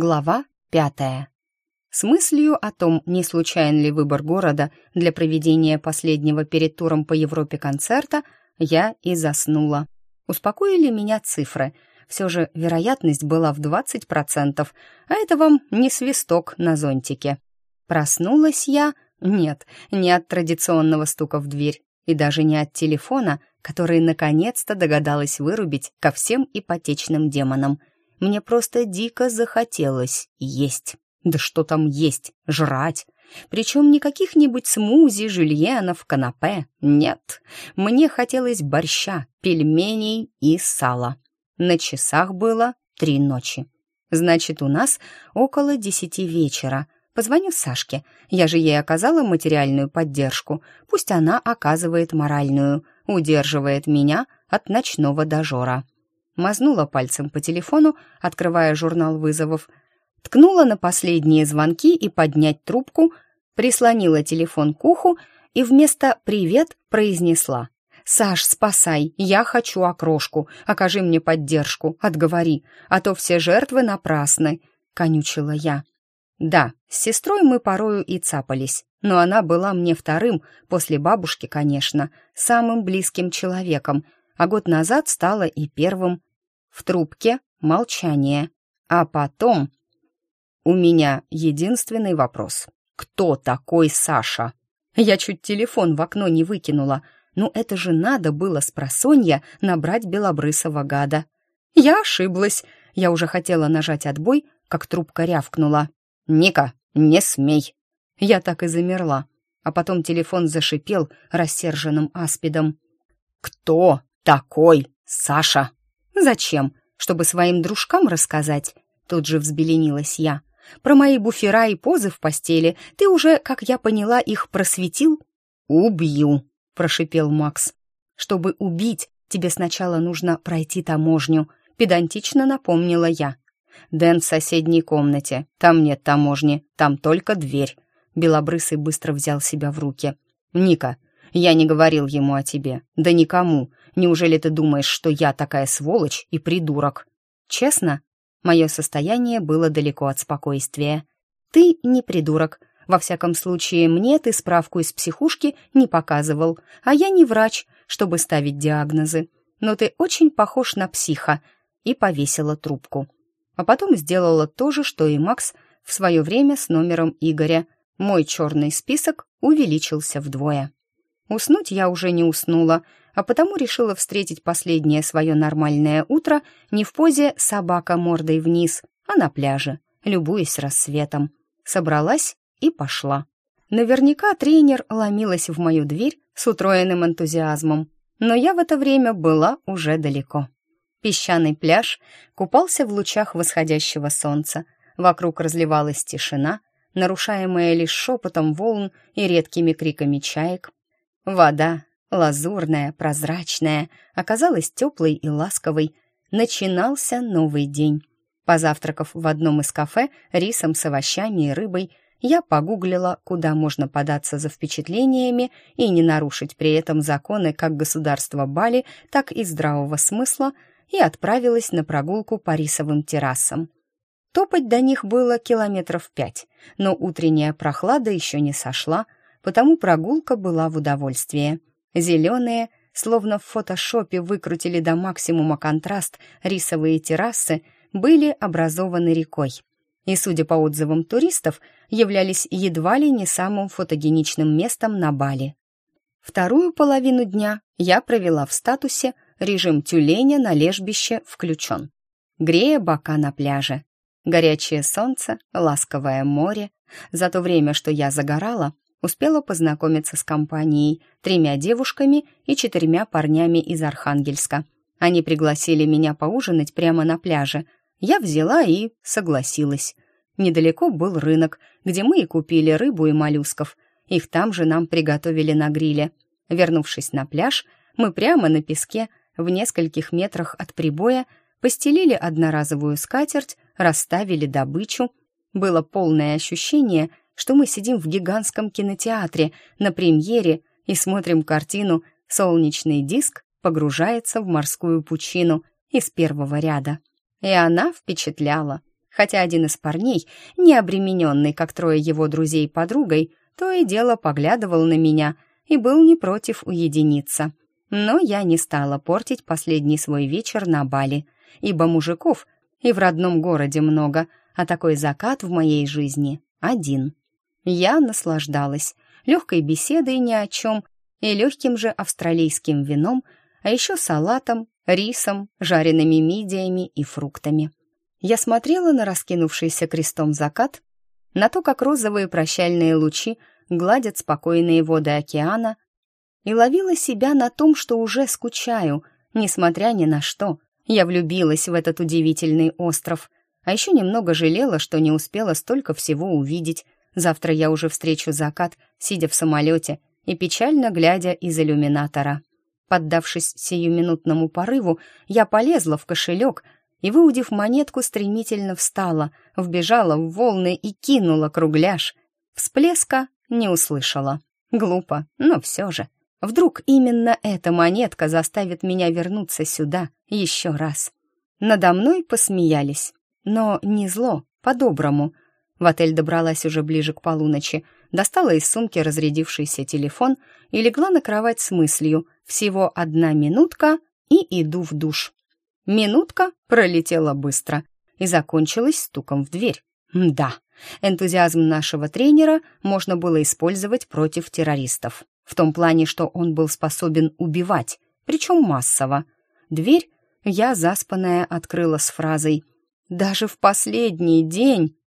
Глава пятая. С мыслью о том, не случайен ли выбор города для проведения последнего перед туром по Европе концерта, я и заснула. Успокоили меня цифры. Все же вероятность была в 20%, а это вам не свисток на зонтике. Проснулась я... Нет, не от традиционного стука в дверь и даже не от телефона, который наконец-то догадалась вырубить ко всем ипотечным демонам. Мне просто дико захотелось есть. Да что там есть? Жрать. Причем не каких-нибудь смузи, жульенов, канапе. Нет. Мне хотелось борща, пельменей и сала. На часах было три ночи. Значит, у нас около десяти вечера. Позвоню Сашке. Я же ей оказала материальную поддержку. Пусть она оказывает моральную. Удерживает меня от ночного дожора. Мазнула пальцем по телефону, открывая журнал вызовов ткнула на последние звонки и поднять трубку, прислонила телефон к уху и вместо «привет» произнесла «Саш, спасай, я хочу окрошку, окажи мне поддержку, отговори, а то все жертвы напрасны», — конючила я. Да, с сестрой мы порою и цапались, но она была мне вторым, после бабушки, конечно, самым близким человеком, а год назад стала и первым. В трубке молчание. А потом у меня единственный вопрос. Кто такой Саша? Я чуть телефон в окно не выкинула. Ну это же надо было с просонья набрать белобрысого гада. Я ошиблась. Я уже хотела нажать отбой, как трубка рявкнула. «Ника, не смей!» Я так и замерла. А потом телефон зашипел рассерженным аспидом. «Кто такой Саша?» «Зачем? Чтобы своим дружкам рассказать?» Тут же взбеленилась я. Про мои буфера и позы в постели ты уже, как я поняла, их просветил?» «Убью», — прошипел Макс. «Чтобы убить, тебе сначала нужно пройти таможню», — педантично напомнила я. «Дэн в соседней комнате. Там нет таможни, там только дверь». Белобрысый быстро взял себя в руки. «Ника, я не говорил ему о тебе. Да никому. Неужели ты думаешь, что я такая сволочь и придурок?» «Честно?» Мое состояние было далеко от спокойствия. «Ты не придурок. Во всяком случае, мне ты справку из психушки не показывал, а я не врач, чтобы ставить диагнозы. Но ты очень похож на психа» и повесила трубку. А потом сделала то же, что и Макс в свое время с номером Игоря. Мой черный список увеличился вдвое. Уснуть я уже не уснула, а потому решила встретить последнее свое нормальное утро не в позе «собака мордой вниз», а на пляже, любуясь рассветом. Собралась и пошла. Наверняка тренер ломилась в мою дверь с утроенным энтузиазмом, но я в это время была уже далеко. Песчаный пляж купался в лучах восходящего солнца, вокруг разливалась тишина, нарушаемая лишь шепотом волн и редкими криками чаек, Вода, лазурная, прозрачная, оказалась теплой и ласковой. Начинался новый день. Позавтракав в одном из кафе рисом с овощами и рыбой, я погуглила, куда можно податься за впечатлениями и не нарушить при этом законы как государства Бали, так и здравого смысла, и отправилась на прогулку по рисовым террасам. Топать до них было километров пять, но утренняя прохлада еще не сошла, потому прогулка была в удовольствие. Зеленые, словно в фотошопе выкрутили до максимума контраст, рисовые террасы были образованы рекой. И, судя по отзывам туристов, являлись едва ли не самым фотогеничным местом на Бали. Вторую половину дня я провела в статусе «Режим тюленя на лежбище включен», грея бока на пляже. Горячее солнце, ласковое море. За то время, что я загорала, успела познакомиться с компанией, тремя девушками и четырьмя парнями из Архангельска. Они пригласили меня поужинать прямо на пляже. Я взяла и согласилась. Недалеко был рынок, где мы и купили рыбу и моллюсков. Их там же нам приготовили на гриле. Вернувшись на пляж, мы прямо на песке, в нескольких метрах от прибоя, постелили одноразовую скатерть, расставили добычу. Было полное ощущение, что мы сидим в гигантском кинотеатре на премьере и смотрим картину «Солнечный диск погружается в морскую пучину» из первого ряда. И она впечатляла. хотя один из парней, не обремененный, как трое его друзей подругой, то и дело поглядывал на меня и был не против уединиться. Но я не стала портить последний свой вечер на Бали, ибо мужиков и в родном городе много, а такой закат в моей жизни один. Я наслаждалась легкой беседой ни о чем и легким же австралийским вином, а еще салатом, рисом, жареными мидиями и фруктами. Я смотрела на раскинувшийся крестом закат, на то, как розовые прощальные лучи гладят спокойные воды океана, и ловила себя на том, что уже скучаю, несмотря ни на что. Я влюбилась в этот удивительный остров, а еще немного жалела, что не успела столько всего увидеть. Завтра я уже встречу закат, сидя в самолете и печально глядя из иллюминатора. Поддавшись сиюминутному порыву, я полезла в кошелек — и, выудив монетку, стремительно встала, вбежала в волны и кинула кругляш. Всплеска не услышала. Глупо, но все же. Вдруг именно эта монетка заставит меня вернуться сюда еще раз. Надо мной посмеялись. Но не зло, по-доброму. В отель добралась уже ближе к полуночи, достала из сумки разрядившийся телефон и легла на кровать с мыслью «всего одна минутка» и иду в душ. Минутка пролетела быстро и закончилась стуком в дверь. Да, энтузиазм нашего тренера можно было использовать против террористов. В том плане, что он был способен убивать, причем массово. Дверь я, заспанная, открыла с фразой «Даже в последний день?»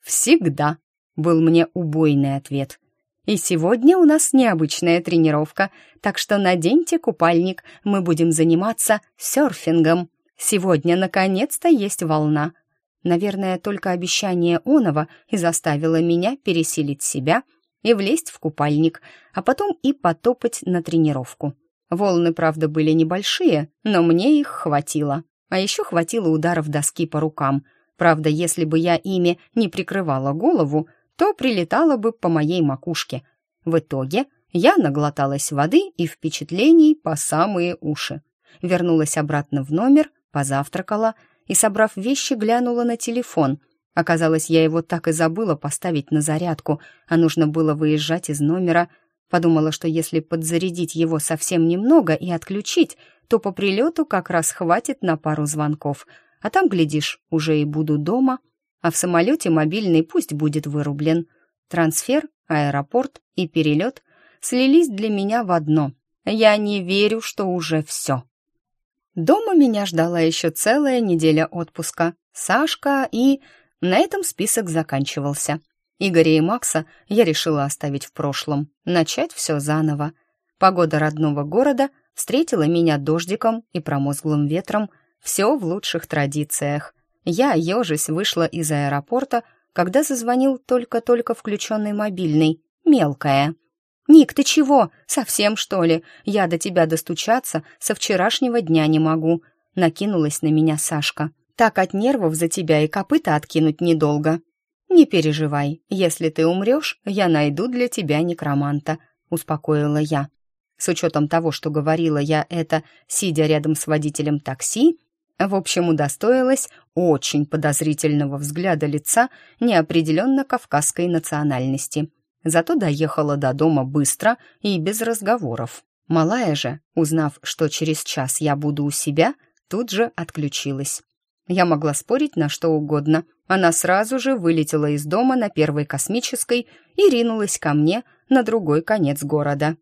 «Всегда», — был мне убойный ответ. «И сегодня у нас необычная тренировка, так что наденьте купальник, мы будем заниматься серфингом». Сегодня наконец-то есть волна. Наверное, только обещание Онова и заставило меня пересилить себя и влезть в купальник, а потом и потопать на тренировку. Волны, правда, были небольшие, но мне их хватило. А еще хватило ударов доски по рукам. Правда, если бы я ими не прикрывала голову, то прилетало бы по моей макушке. В итоге я наглоталась воды и впечатлений по самые уши. Вернулась обратно в номер, Позавтракала и, собрав вещи, глянула на телефон. Оказалось, я его так и забыла поставить на зарядку, а нужно было выезжать из номера. Подумала, что если подзарядить его совсем немного и отключить, то по прилету как раз хватит на пару звонков. А там, глядишь, уже и буду дома. А в самолете мобильный пусть будет вырублен. Трансфер, аэропорт и перелет слились для меня в одно. Я не верю, что уже все. Дома меня ждала еще целая неделя отпуска. Сашка и... На этом список заканчивался. Игоря и Макса я решила оставить в прошлом, начать все заново. Погода родного города встретила меня дождиком и промозглым ветром, все в лучших традициях. Я, ежась, вышла из аэропорта, когда зазвонил только-только включенный мобильный, мелкая. «Ник, ты чего? Совсем, что ли? Я до тебя достучаться со вчерашнего дня не могу», — накинулась на меня Сашка. «Так от нервов за тебя и копыта откинуть недолго». «Не переживай, если ты умрешь, я найду для тебя некроманта», — успокоила я. С учетом того, что говорила я это, сидя рядом с водителем такси, в общем, удостоилась очень подозрительного взгляда лица неопределенно кавказской национальности — Зато доехала до дома быстро и без разговоров. Малая же, узнав, что через час я буду у себя, тут же отключилась. Я могла спорить на что угодно. Она сразу же вылетела из дома на первой космической и ринулась ко мне на другой конец города.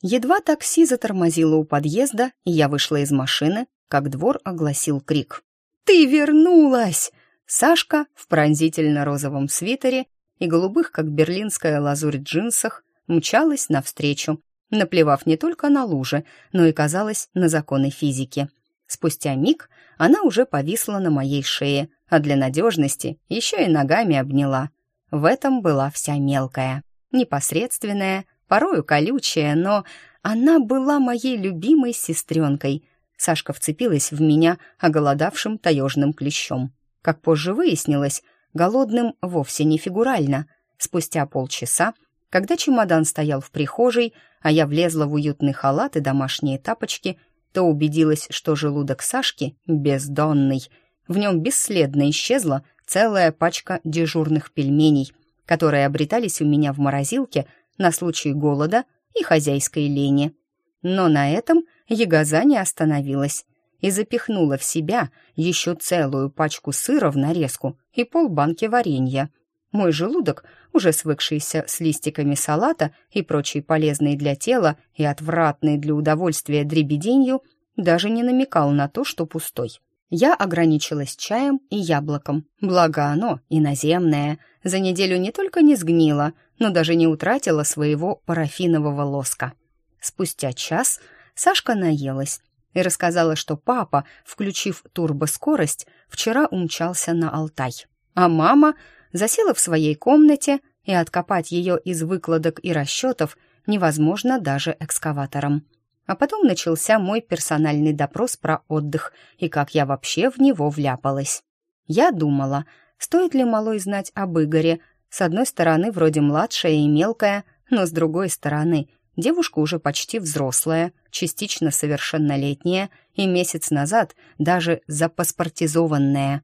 Едва такси затормозило у подъезда, и я вышла из машины, как двор огласил крик. «Ты вернулась!» Сашка в пронзительно-розовом свитере и голубых, как берлинская лазурь, джинсах мчалась навстречу, наплевав не только на лужи, но и, казалось, на законы физики. Спустя миг она уже повисла на моей шее, а для надежности еще и ногами обняла. В этом была вся мелкая, непосредственная, порою колючая, но она была моей любимой сестренкой. Сашка вцепилась в меня оголодавшим таежным клещом. Как позже выяснилось, голодным вовсе не фигурально. Спустя полчаса, когда чемодан стоял в прихожей, а я влезла в уютный халат и домашние тапочки, то убедилась, что желудок Сашки бездонный. В нем бесследно исчезла целая пачка дежурных пельменей, которые обретались у меня в морозилке на случай голода и хозяйской лени. Но на этом ягоза не остановилась и запихнула в себя еще целую пачку сыра в нарезку и полбанки варенья. Мой желудок, уже свыкшийся с листиками салата и прочей полезной для тела и отвратной для удовольствия дребеденью, даже не намекал на то, что пустой. Я ограничилась чаем и яблоком, благо оно, иноземное, за неделю не только не сгнило, но даже не утратило своего парафинового лоска. Спустя час Сашка наелась и рассказала, что папа, включив турбоскорость, вчера умчался на Алтай. А мама засела в своей комнате, и откопать ее из выкладок и расчетов невозможно даже экскаватором. А потом начался мой персональный допрос про отдых и как я вообще в него вляпалась. Я думала, стоит ли малой знать об Игоре. С одной стороны, вроде младшая и мелкая, но с другой стороны, девушка уже почти взрослая, частично совершеннолетняя и месяц назад даже запаспортизованная.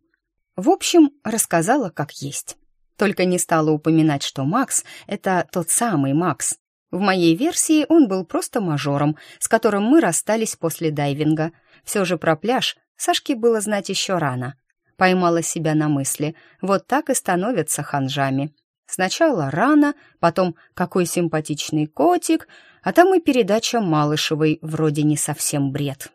В общем, рассказала как есть. Только не стала упоминать, что Макс — это тот самый Макс. В моей версии он был просто мажором, с которым мы расстались после дайвинга. Все же про пляж Сашке было знать еще рано. Поймала себя на мысли, вот так и становятся ханжами. Сначала рано, потом какой симпатичный котик, а там и передача Малышевой вроде не совсем бред.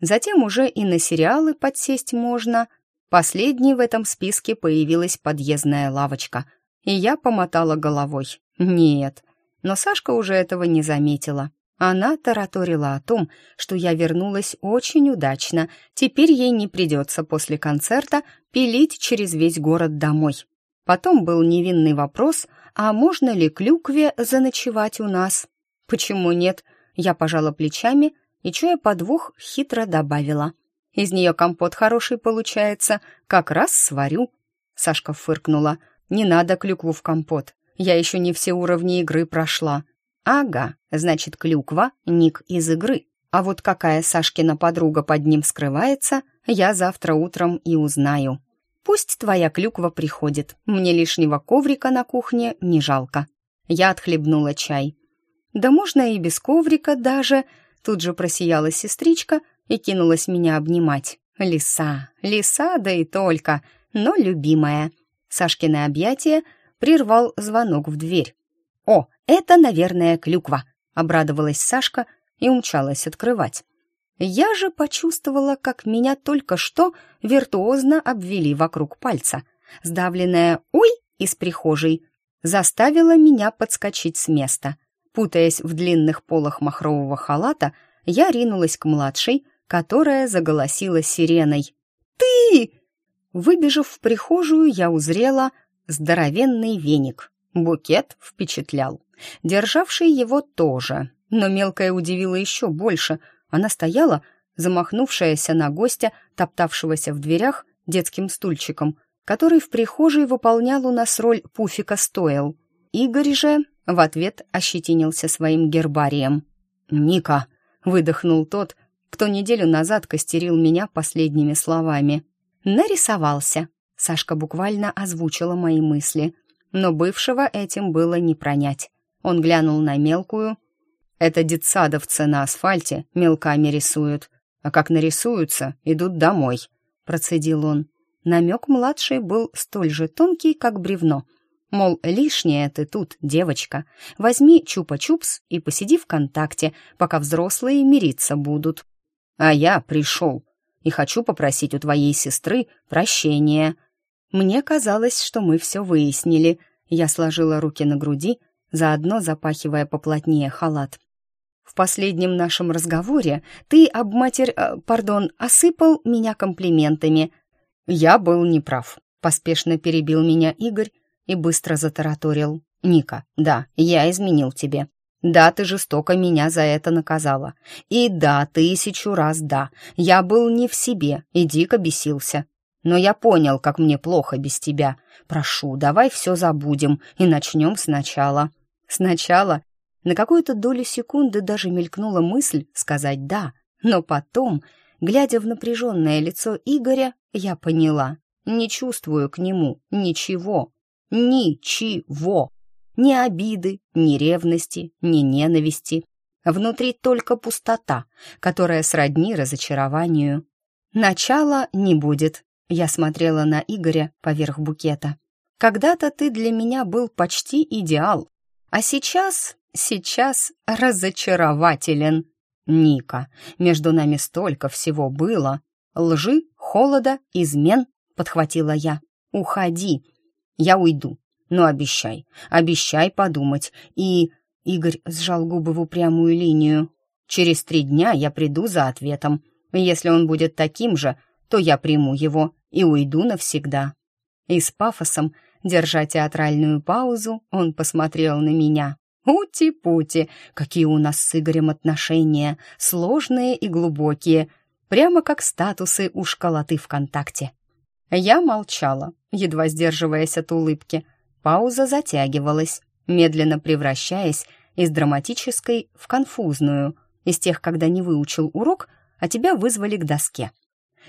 Затем уже и на сериалы подсесть можно — Последней в этом списке появилась подъездная лавочка, и я помотала головой. Нет, но Сашка уже этого не заметила. Она тараторила о том, что я вернулась очень удачно, теперь ей не придется после концерта пилить через весь город домой. Потом был невинный вопрос, а можно ли клюкве заночевать у нас? Почему нет? Я пожала плечами и, чуя подвох, хитро добавила. Из нее компот хороший получается. Как раз сварю». Сашка фыркнула. «Не надо клюкву в компот. Я еще не все уровни игры прошла». «Ага, значит, клюква — ник из игры. А вот какая Сашкина подруга под ним скрывается, я завтра утром и узнаю. Пусть твоя клюква приходит. Мне лишнего коврика на кухне не жалко». Я отхлебнула чай. «Да можно и без коврика даже», — тут же просияла сестричка и кинулась меня обнимать. Лиса, лиса, да и только, но любимая. Сашкины объятия прервал звонок в дверь. «О, это, наверное, клюква», — обрадовалась Сашка и умчалась открывать. Я же почувствовала, как меня только что виртуозно обвели вокруг пальца. Сдавленная «Ой!» из прихожей заставила меня подскочить с места. Путаясь в длинных полах махрового халата, я ринулась к младшей, которая заголосила сиреной. «Ты!» Выбежав в прихожую, я узрела здоровенный веник. Букет впечатлял. Державший его тоже. Но мелкая удивила еще больше. Она стояла, замахнувшаяся на гостя, топтавшегося в дверях детским стульчиком, который в прихожей выполнял у нас роль пуфика стоил. Игорь же в ответ ощетинился своим гербарием. «Ника!» — выдохнул тот, кто неделю назад костерил меня последними словами. «Нарисовался», — Сашка буквально озвучила мои мысли. Но бывшего этим было не пронять. Он глянул на мелкую. «Это детсадовцы на асфальте мелками рисуют, а как нарисуются, идут домой», — процедил он. Намек младший был столь же тонкий, как бревно. Мол, лишнее ты тут, девочка. Возьми чупа-чупс и посиди в контакте, пока взрослые мириться будут. А я пришел и хочу попросить у твоей сестры прощения. Мне казалось, что мы все выяснили. Я сложила руки на груди, заодно запахивая поплотнее халат. В последнем нашем разговоре ты об матерь, э, пардон, осыпал меня комплиментами. Я был неправ. Поспешно перебил меня Игорь и быстро затараторил. «Ника, да, я изменил тебе. Да, ты жестоко меня за это наказала. И да, тысячу раз да, я был не в себе и дико бесился. Но я понял, как мне плохо без тебя. Прошу, давай все забудем и начнем сначала. Сначала на какую-то долю секунды даже мелькнула мысль сказать «да», но потом, глядя в напряженное лицо Игоря, я поняла. Не чувствую к нему ничего. Ничего. Ни обиды, ни ревности, ни ненависти. Внутри только пустота, которая сродни разочарованию. Начала не будет. Я смотрела на Игоря поверх букета. Когда-то ты для меня был почти идеал, а сейчас, сейчас разочарователен. Ника, между нами столько всего было. Лжи, холода, измен, подхватила я. Уходи. Я уйду. Но обещай, обещай подумать. И... Игорь сжал губы в упрямую линию. Через три дня я приду за ответом. Если он будет таким же, то я приму его и уйду навсегда. И с пафосом, держа театральную паузу, он посмотрел на меня. Ути-пути, какие у нас с Игорем отношения, сложные и глубокие, прямо как статусы у школоты ВКонтакте. Я молчала, едва сдерживаясь от улыбки. Пауза затягивалась, медленно превращаясь из драматической в конфузную, из тех, когда не выучил урок, а тебя вызвали к доске.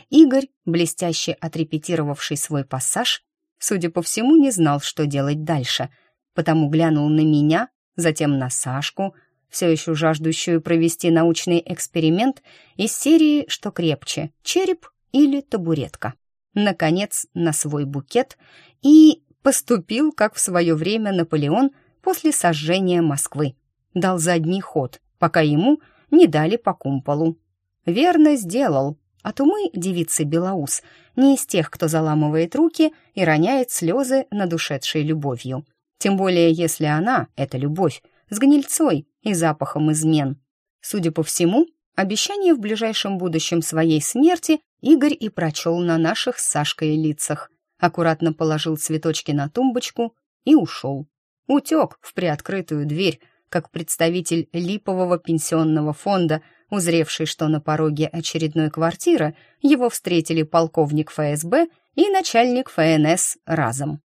Игорь, блестяще отрепетировавший свой пассаж, судя по всему, не знал, что делать дальше, потому глянул на меня, затем на Сашку, все еще жаждущую провести научный эксперимент из серии «Что крепче, череп или табуретка?» Наконец, на свой букет и поступил, как в свое время Наполеон после сожжения Москвы. Дал задний ход, пока ему не дали по кумполу. Верно сделал, а то мы, девицы Белоус, не из тех, кто заламывает руки и роняет слезы над ушедшей любовью. Тем более, если она, эта любовь, с гнильцой и запахом измен. Судя по всему, обещание в ближайшем будущем своей смерти Игорь и прочел на наших с Сашкой лицах. Аккуратно положил цветочки на тумбочку и ушел. Утек в приоткрытую дверь, как представитель липового пенсионного фонда, узревший, что на пороге очередной квартиры его встретили полковник ФСБ и начальник ФНС разом.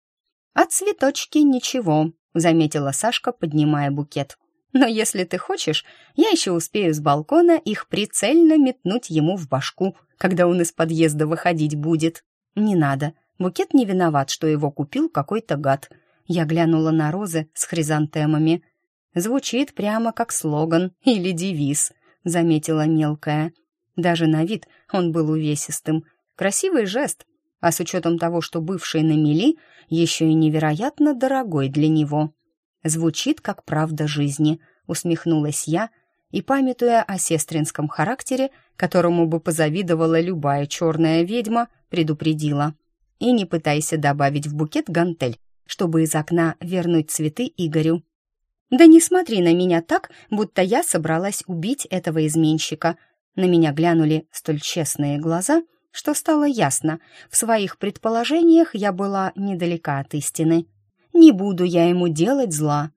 «А цветочки ничего», — заметила Сашка, поднимая букет. «Но если ты хочешь, я еще успею с балкона их прицельно метнуть ему в башку, когда он из подъезда выходить будет». «Не надо. Букет не виноват, что его купил какой-то гад». Я глянула на розы с хризантемами. «Звучит прямо как слоган или девиз», — заметила мелкая. Даже на вид он был увесистым. Красивый жест, а с учетом того, что бывший на мели, еще и невероятно дорогой для него. Звучит как правда жизни, усмехнулась я и, памятуя о сестринском характере, которому бы позавидовала любая черная ведьма, предупредила. И не пытайся добавить в букет гантель, чтобы из окна вернуть цветы Игорю. «Да не смотри на меня так, будто я собралась убить этого изменщика». На меня глянули столь честные глаза — что стало ясно, в своих предположениях я была недалека от истины. «Не буду я ему делать зла»,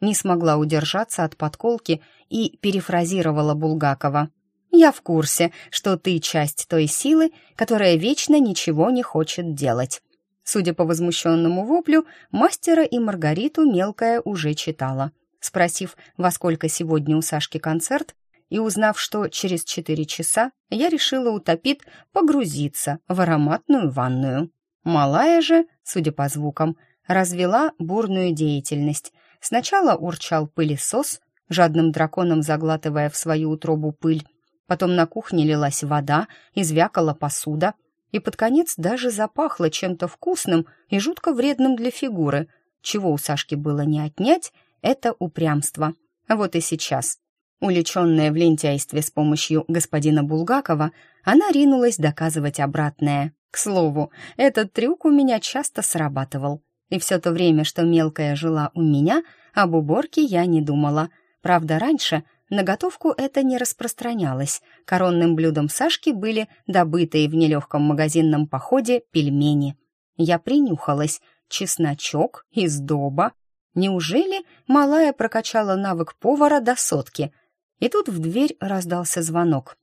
не смогла удержаться от подколки и перефразировала Булгакова. «Я в курсе, что ты часть той силы, которая вечно ничего не хочет делать». Судя по возмущенному воплю, мастера и Маргариту мелкая уже читала. Спросив, во сколько сегодня у Сашки концерт, и узнав, что через четыре часа, я решила утопить погрузиться в ароматную ванную. Малая же, судя по звукам, развела бурную деятельность. Сначала урчал пылесос, жадным драконом заглатывая в свою утробу пыль. Потом на кухне лилась вода, извякала посуда, и под конец даже запахло чем-то вкусным и жутко вредным для фигуры. Чего у Сашки было не отнять, это упрямство. Вот и сейчас Уличенная в лентяйстве с помощью господина Булгакова, она ринулась доказывать обратное. К слову, этот трюк у меня часто срабатывал. И все то время, что мелкая жила у меня, об уборке я не думала. Правда, раньше на готовку это не распространялось. Коронным блюдом Сашки были добытые в нелегком магазинном походе пельмени. Я принюхалась. Чесночок, издоба. Неужели малая прокачала навык повара до сотки — и тут в дверь раздался звонок.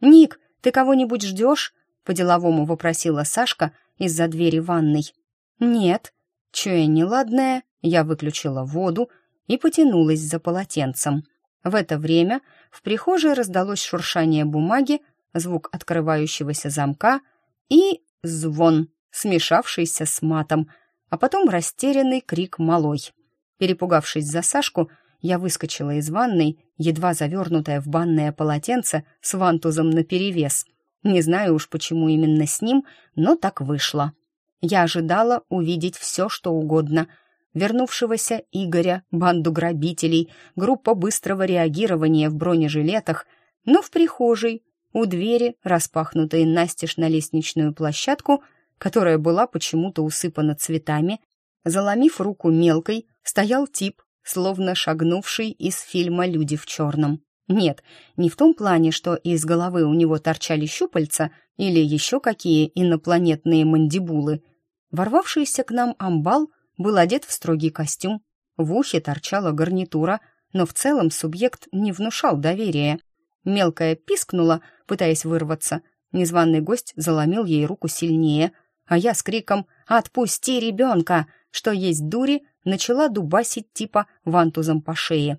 «Ник, ты кого-нибудь ждешь?» — по-деловому вопросила Сашка из-за двери ванной. «Нет». Чуя неладное, я выключила воду и потянулась за полотенцем. В это время в прихожей раздалось шуршание бумаги, звук открывающегося замка и звон. смешавшийся с матом, а потом растерянный крик малой. Перепугавшись за Сашку, я выскочила из ванной, едва завернутая в банное полотенце с вантузом наперевес. Не знаю уж, почему именно с ним, но так вышло. Я ожидала увидеть все, что угодно. Вернувшегося Игоря, банду грабителей, группа быстрого реагирования в бронежилетах, но в прихожей, у двери, распахнутой настежь на лестничную площадку, которая была почему-то усыпана цветами, заломив руку мелкой, стоял тип словно шагнувший из фильма «Люди в черном». Нет, не в том плане, что из головы у него торчали щупальца или еще какие инопланетные мандибулы. Ворвавшийся к нам амбал был одет в строгий костюм, в ухе торчала гарнитура, но в целом субъект не внушал доверия. Мелкая пискнула, пытаясь вырваться. Незваный гость заломил ей руку сильнее, а я с криком «Отпусти ребенка!» Что есть дури, начала дубасить типа вантузом по шее.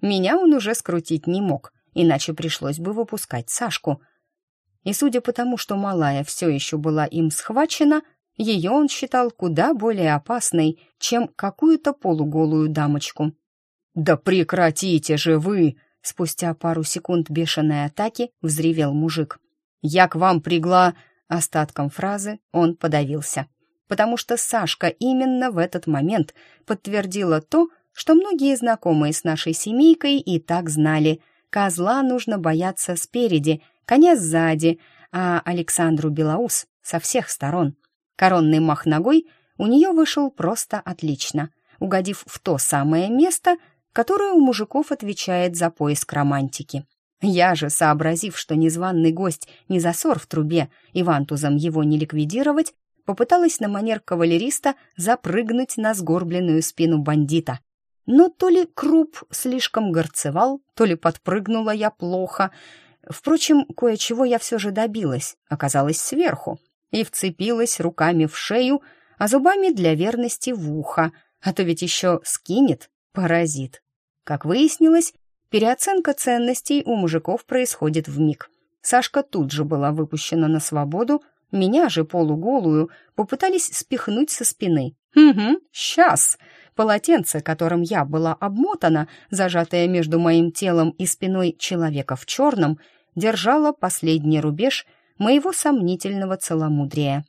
Меня он уже скрутить не мог, иначе пришлось бы выпускать Сашку. И судя по тому, что малая все еще была им схвачена, ее он считал куда более опасной, чем какую-то полуголую дамочку. «Да прекратите же вы!» Спустя пару секунд бешеной атаки взревел мужик. «Я к вам пригла...» Остатком фразы он подавился потому что Сашка именно в этот момент подтвердила то, что многие знакомые с нашей семейкой и так знали. Козла нужно бояться спереди, коня сзади, а Александру Белоус со всех сторон. Коронный мах ногой у нее вышел просто отлично, угодив в то самое место, которое у мужиков отвечает за поиск романтики. Я же, сообразив, что незваный гость не засор в трубе и вантузом его не ликвидировать, попыталась на манер кавалериста запрыгнуть на сгорбленную спину бандита. Но то ли круп слишком горцевал, то ли подпрыгнула я плохо. Впрочем, кое-чего я все же добилась, оказалась сверху, и вцепилась руками в шею, а зубами для верности в ухо, а то ведь еще скинет паразит. Как выяснилось, переоценка ценностей у мужиков происходит в миг. Сашка тут же была выпущена на свободу, меня же, полуголую, попытались спихнуть со спины. «Угу, сейчас!» Полотенце, которым я была обмотана, зажатое между моим телом и спиной человека в черном, держало последний рубеж моего сомнительного целомудрия.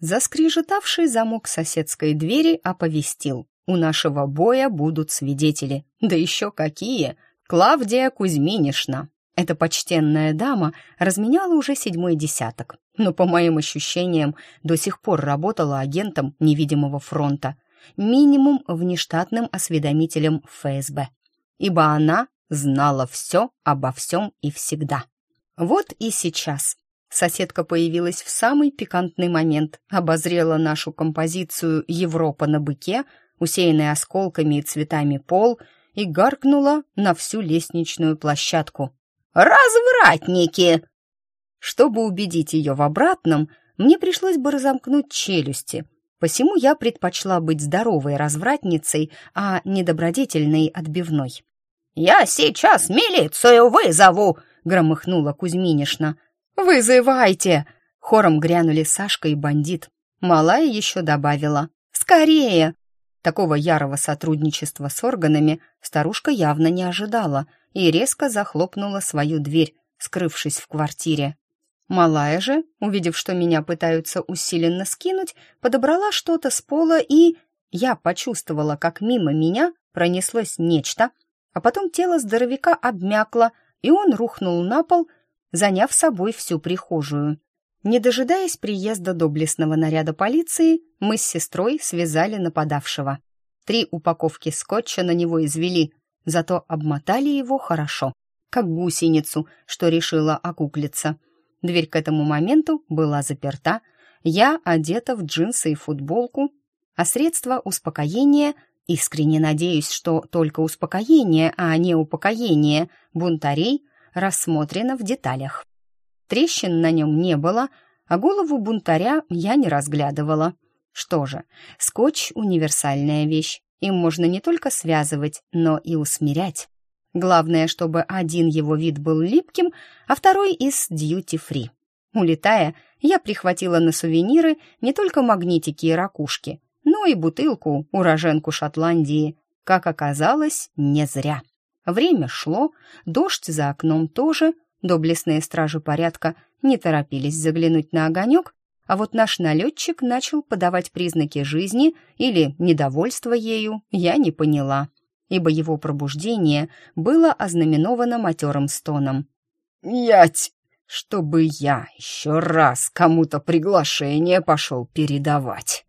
Заскрежетавший замок соседской двери оповестил. У нашего боя будут свидетели. Да еще какие! Клавдия Кузьминишна. Эта почтенная дама разменяла уже седьмой десяток, но, по моим ощущениям, до сих пор работала агентом невидимого фронта, минимум внештатным осведомителем ФСБ, ибо она знала все обо всем и всегда. Вот и сейчас соседка появилась в самый пикантный момент, обозрела нашу композицию «Европа на быке», усеянный осколками и цветами пол, и гаркнула на всю лестничную площадку. «Развратники!» Чтобы убедить ее в обратном, мне пришлось бы разомкнуть челюсти. Посему я предпочла быть здоровой развратницей, а не добродетельной отбивной. «Я сейчас милицию вызову!» — громыхнула Кузьминишна. «Вызывайте!» — хором грянули Сашка и бандит. Малая еще добавила. «Скорее!» Такого ярого сотрудничества с органами старушка явно не ожидала — и резко захлопнула свою дверь, скрывшись в квартире. Малая же, увидев, что меня пытаются усиленно скинуть, подобрала что-то с пола и... Я почувствовала, как мимо меня пронеслось нечто, а потом тело здоровяка обмякло, и он рухнул на пол, заняв собой всю прихожую. Не дожидаясь приезда доблестного наряда полиции, мы с сестрой связали нападавшего. Три упаковки скотча на него извели, зато обмотали его хорошо, как гусеницу, что решила окуклиться. Дверь к этому моменту была заперта, я одета в джинсы и футболку, а средства успокоения, искренне надеюсь, что только успокоение, а не упокоение, бунтарей, рассмотрено в деталях. Трещин на нем не было, а голову бунтаря я не разглядывала. Что же, скотч — универсальная вещь. Им можно не только связывать, но и усмирять. Главное, чтобы один его вид был липким, а второй из дьюти-фри. Улетая, Я прихватила на сувениры не только магнитики и ракушки, но и бутылку, уроженку Шотландии. Как оказалось, не зря. Время шло, дождь за окном тоже, доблестные стражи порядка не торопились заглянуть на огонек, а вот наш налетчик начал подавать признаки жизни или недовольства ею, я не поняла, ибо его пробуждение было ознаменовано матерым стоном. «Ять! Чтобы я еще раз кому-то приглашение пошел передавать!»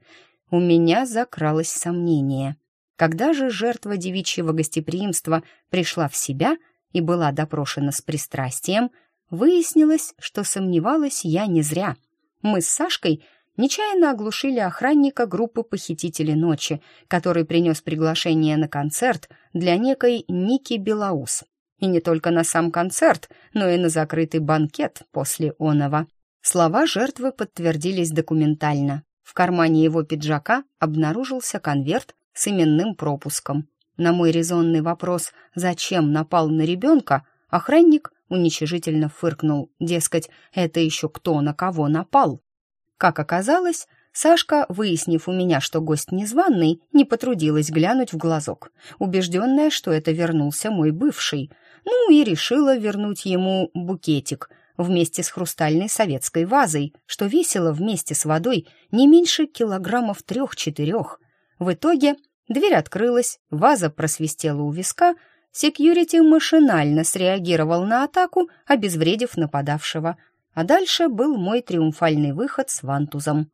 У меня закралось сомнение. Когда же жертва девичьего гостеприимства пришла в себя и была допрошена с пристрастием, выяснилось, что сомневалась я не зря. Мы с Сашкой нечаянно оглушили охранника группы похитителей ночи, который принес приглашение на концерт для некой Ники Белаус. И не только на сам концерт, но и на закрытый банкет после оного. Слова жертвы подтвердились документально. В кармане его пиджака обнаружился конверт с именным пропуском. На мой резонный вопрос «Зачем напал на ребенка?» охранник уничижительно фыркнул, дескать, это еще кто на кого напал. Как оказалось, Сашка, выяснив у меня, что гость незваный, не потрудилась глянуть в глазок, убежденная, что это вернулся мой бывший, ну и решила вернуть ему букетик вместе с хрустальной советской вазой, что весило вместе с водой не меньше килограммов трех-четырех. В итоге дверь открылась, ваза просвистела у виска, секьюрити машинально среагировал на атаку, обезвредив нападавшего, а дальше был мой триумфальный выход с вантузом.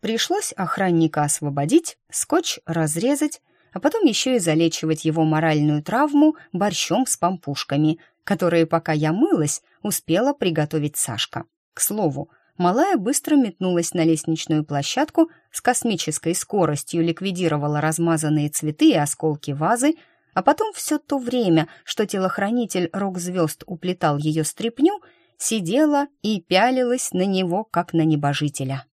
Пришлось охранника освободить, скотч разрезать, а потом еще и залечивать его моральную травму борщом с пампушками, которые, пока я мылась, успела приготовить Сашка. К слову, малая быстро метнулась на лестничную площадку, с космической скоростью ликвидировала размазанные цветы и осколки вазы, а потом все то время, что телохранитель рок-звезд уплетал ее стряпню, сидела и пялилась на него, как на небожителя.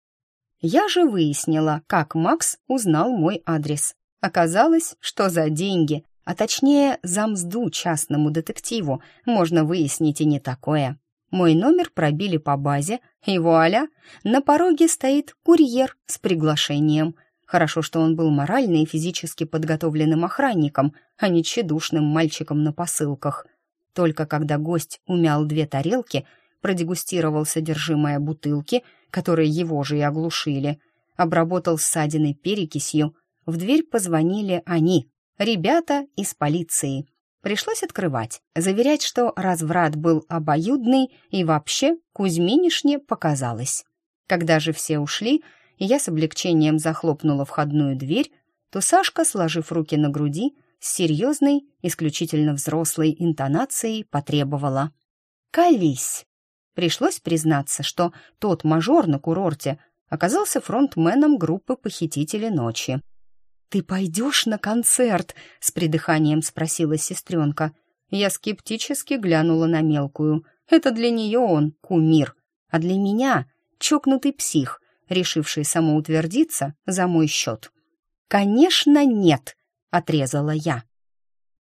Я же выяснила, как Макс узнал мой адрес. Оказалось, что за деньги, а точнее за мзду частному детективу, можно выяснить и не такое. Мой номер пробили по базе, и вуаля, на пороге стоит курьер с приглашением. Хорошо, что он был морально и физически подготовленным охранником, а не тщедушным мальчиком на посылках. Только когда гость умял две тарелки, продегустировал содержимое бутылки, которые его же и оглушили, обработал ссадины перекисью, в дверь позвонили они, ребята из полиции. Пришлось открывать, заверять, что разврат был обоюдный и вообще Кузьминишне показалось. Когда же все ушли, и я с облегчением захлопнула входную дверь, то Сашка, сложив руки на груди, с серьезной, исключительно взрослой интонацией потребовала. «Колись!» Пришлось признаться, что тот мажор на курорте оказался фронтменом группы похитителей ночи. «Ты пойдешь на концерт?» — с придыханием спросила сестренка. Я скептически глянула на мелкую. Это для нее он кумир, а для меня — чокнутый псих, решивший самоутвердиться за мой счет. «Конечно, нет!» — отрезала я.